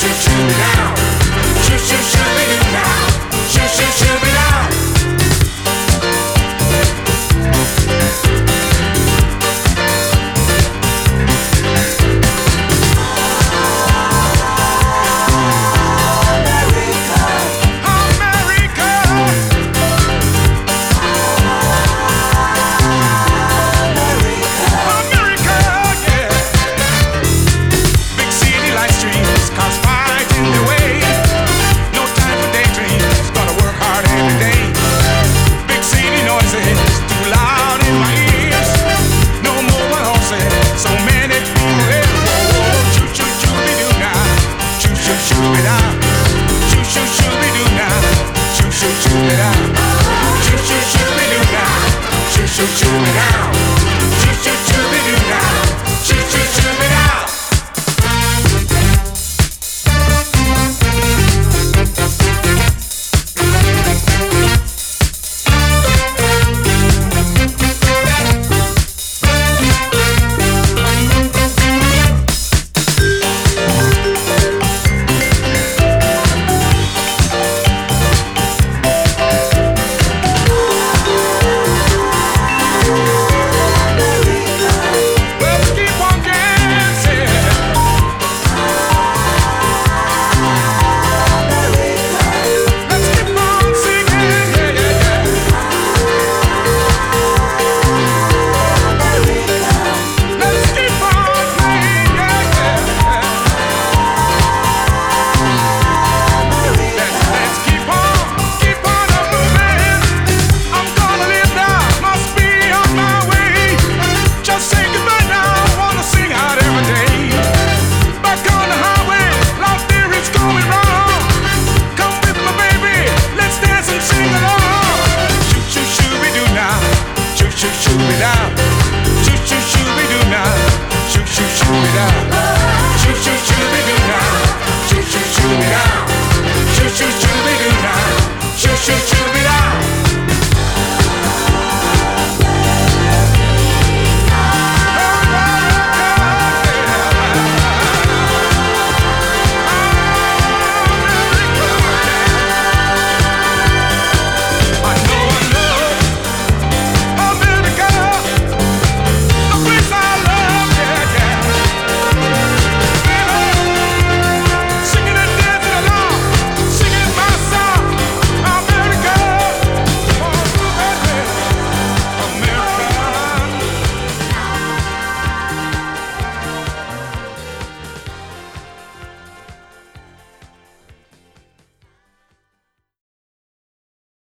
just tonight. shoot, shoot, shoot me down. Shoot, shoot, shoot me down. Shoot, shoot, shoot.